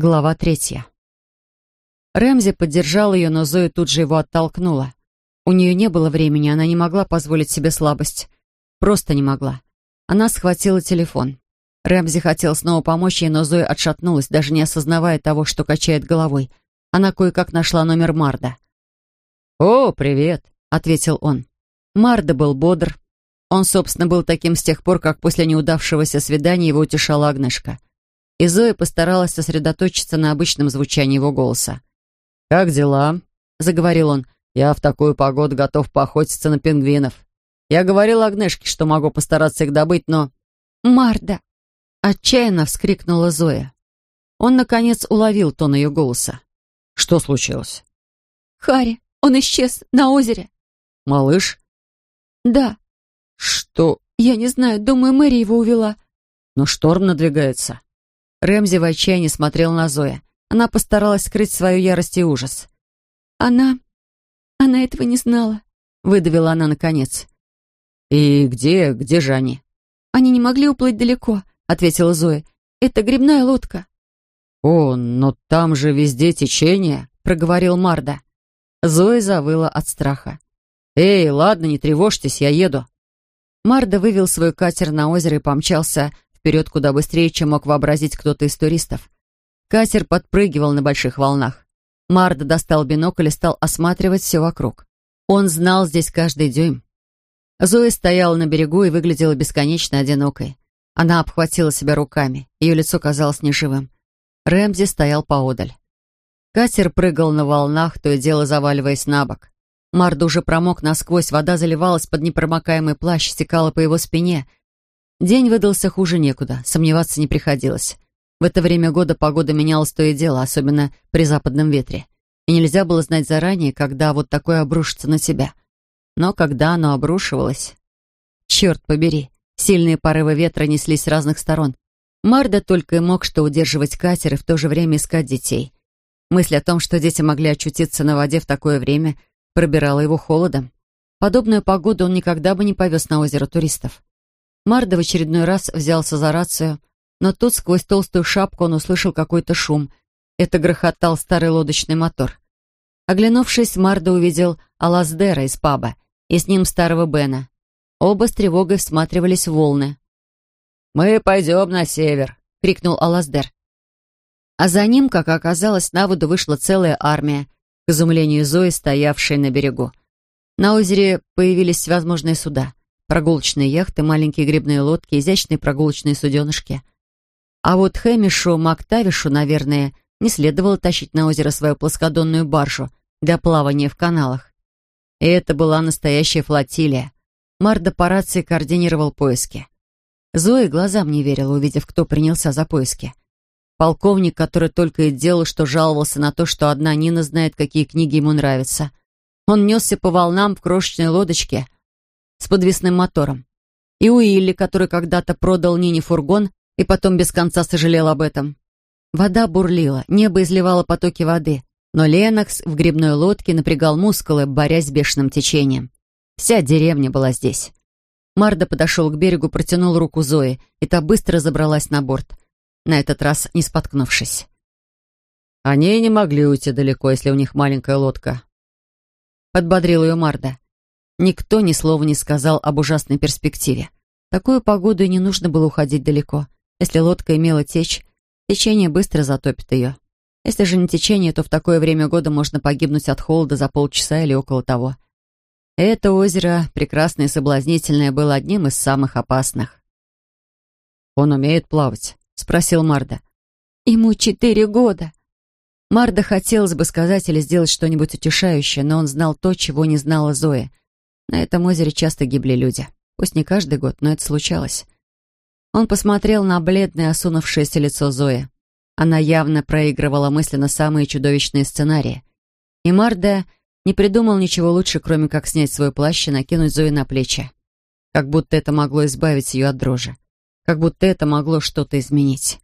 Глава третья. Рэмзи поддержал ее, но Зоя тут же его оттолкнула. У нее не было времени, она не могла позволить себе слабость. Просто не могла. Она схватила телефон. Рэмзи хотел снова помочь ей, но Зоя отшатнулась, даже не осознавая того, что качает головой. Она кое-как нашла номер Марда. «О, привет», — ответил он. Марда был бодр. Он, собственно, был таким с тех пор, как после неудавшегося свидания его утешала Агнешка и Зоя постаралась сосредоточиться на обычном звучании его голоса. «Как дела?» — заговорил он. «Я в такую погоду готов поохотиться на пингвинов. Я говорил Агнешке, что могу постараться их добыть, но...» «Марда!» — отчаянно вскрикнула Зоя. Он, наконец, уловил тон ее голоса. «Что случилось?» «Харри, он исчез на озере». «Малыш?» «Да». «Что?» «Я не знаю, думаю, Мэри его увела». «Но шторм надвигается». Рэмзи в отчаянии смотрел на Зоя. Она постаралась скрыть свою ярость и ужас. «Она... она этого не знала», — выдавила она наконец. «И где... где же они?» «Они не могли уплыть далеко», — ответила Зоя. «Это грибная лодка». «О, но там же везде течение», — проговорил Марда. Зоя завыла от страха. «Эй, ладно, не тревожьтесь, я еду». Марда вывел свой катер на озеро и помчался вперед куда быстрее, чем мог вообразить кто-то из туристов. Катер подпрыгивал на больших волнах. Марда достал бинокль и стал осматривать все вокруг. Он знал здесь каждый дюйм. Зоя стояла на берегу и выглядела бесконечно одинокой. Она обхватила себя руками, ее лицо казалось неживым. Рэмзи стоял поодаль. Катер прыгал на волнах, то и дело заваливаясь на бок. Марда уже промок насквозь, вода заливалась под непромокаемый плащ, стекала по его спине — День выдался хуже некуда, сомневаться не приходилось. В это время года погода менялась то и дело, особенно при западном ветре. И нельзя было знать заранее, когда вот такое обрушится на тебя. Но когда оно обрушивалось... Черт побери, сильные порывы ветра неслись с разных сторон. Марда только и мог что удерживать катер и в то же время искать детей. Мысль о том, что дети могли очутиться на воде в такое время, пробирала его холодом. Подобную погоду он никогда бы не повез на озеро туристов. Марда в очередной раз взялся за рацию, но тут сквозь толстую шапку он услышал какой-то шум. Это грохотал старый лодочный мотор. Оглянувшись, Марда увидел Алаздера из паба и с ним старого Бена. Оба с тревогой всматривались в волны. «Мы пойдем на север», — крикнул Алаздер. А за ним, как оказалось, на воду вышла целая армия, к изумлению Зои, стоявшей на берегу. На озере появились всевозможные суда прогулочные яхты, маленькие грибные лодки, изящные прогулочные суденышки. А вот Хэмишу Мактавишу, наверное, не следовало тащить на озеро свою плоскодонную баржу для плавания в каналах. И это была настоящая флотилия. Марда по рации координировал поиски. Зоя глазам не верила, увидев, кто принялся за поиски. Полковник, который только и делал, что жаловался на то, что одна Нина знает, какие книги ему нравятся. Он несся по волнам в крошечной лодочке — с подвесным мотором. И Уилли, который когда-то продал Нине фургон и потом без конца сожалел об этом. Вода бурлила, небо изливало потоки воды, но Ленокс в грибной лодке напрягал мускулы, борясь с бешеным течением. Вся деревня была здесь. Марда подошел к берегу, протянул руку Зои, и та быстро забралась на борт, на этот раз не споткнувшись. «Они не могли уйти далеко, если у них маленькая лодка», — подбодрил ее Марда. Никто ни слова не сказал об ужасной перспективе. такую погоду и не нужно было уходить далеко. Если лодка имела течь, течение быстро затопит ее. Если же не течение, то в такое время года можно погибнуть от холода за полчаса или около того. Это озеро, прекрасное и соблазнительное, было одним из самых опасных. «Он умеет плавать?» — спросил Марда. «Ему четыре года». Марда хотелось бы сказать или сделать что-нибудь утешающее, но он знал то, чего не знала Зоя. На этом озере часто гибли люди. Пусть не каждый год, но это случалось. Он посмотрел на бледное, осунувшееся лицо Зои. Она явно проигрывала мысленно самые чудовищные сценарии. И Марда не придумал ничего лучше, кроме как снять свой плащ и накинуть Зои на плечи. Как будто это могло избавить ее от дрожи. Как будто это могло что-то изменить.